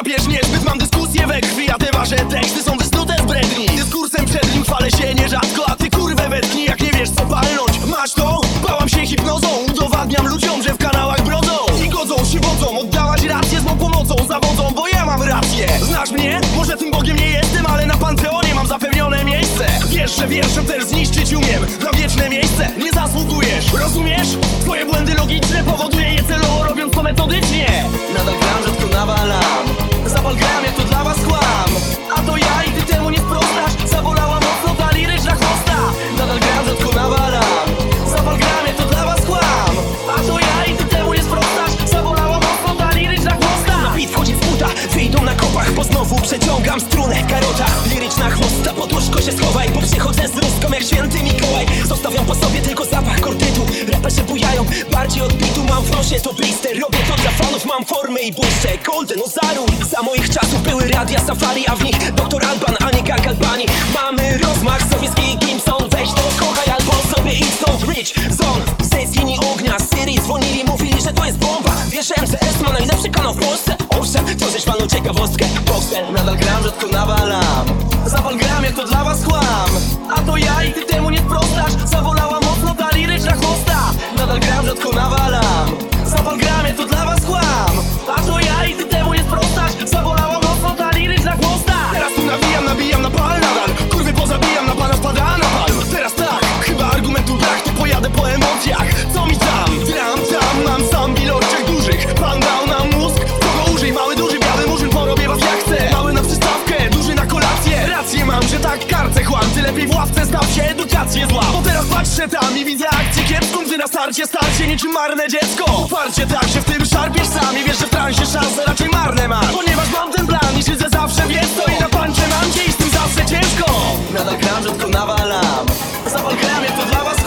łapiesz niezbyt Mam dyskusję we krwi, a te wasze teksty są wysnute z bredni. Dyskursem przed nim chwalę się nierzadko A ty kurwę wetknij, jak nie wiesz co palnąć. Masz to? Bałam się hipnozą Udowadniam ludziom, że w kanałach brodzą. I godzą się wodzą, oddałaś rację z mą pomocą Zawodzą, bo ja mam rację. Znasz mnie? Może tym Bogiem nie jestem, ale na Panteonie mam zapewnione miejsce. Wiesz, że wierszem też zniszczyć umiem Na wieczne miejsce nie zasługujesz. Rozumiesz? Twoje błędy logiczne powoduje je celowo robiąc to metodycznie. Nadal Mikołaj. Zostawiam po sobie tylko zapach kordytu. Raperzy bujają, bardziej od bitu Mam w nosie. To blister, robię to dla fanów. Mam formę i błyszczę, golden ozaru. Za moich czasów były radia safari A w nich doktor Alban, a nie gang Albani. Mamy rozmach, sowiecki Gimson Weź to kochaj albo sobie idź stąd. Rich Zone, z linii ognia. Syrii dzwonili, mówili, że to jest bomba. Wierzyłem, że S ma najlepszy kanał w Polsce? Owszem, tworzyć panu ciekawostkę. Boxer, Nadal gram, rzadko nawalam. Zapal gram, jak to dla was kłam lepiej w ławce staw się, edukację zła. Bo teraz patrzę tam i widzę akcję kiepską Gdy na starcie stal się niczym marne dziecko. Uparcie tak się w tym szarpiesz sam I wiesz, że w transie szanse raczej marne masz. Ponieważ mam ten plan i żydzę zawsze wiesz co I na pancze mam cię i z tym zawsze ciężko. Nadal gram, rzadko nawalam. Zapal gram, jak to dla was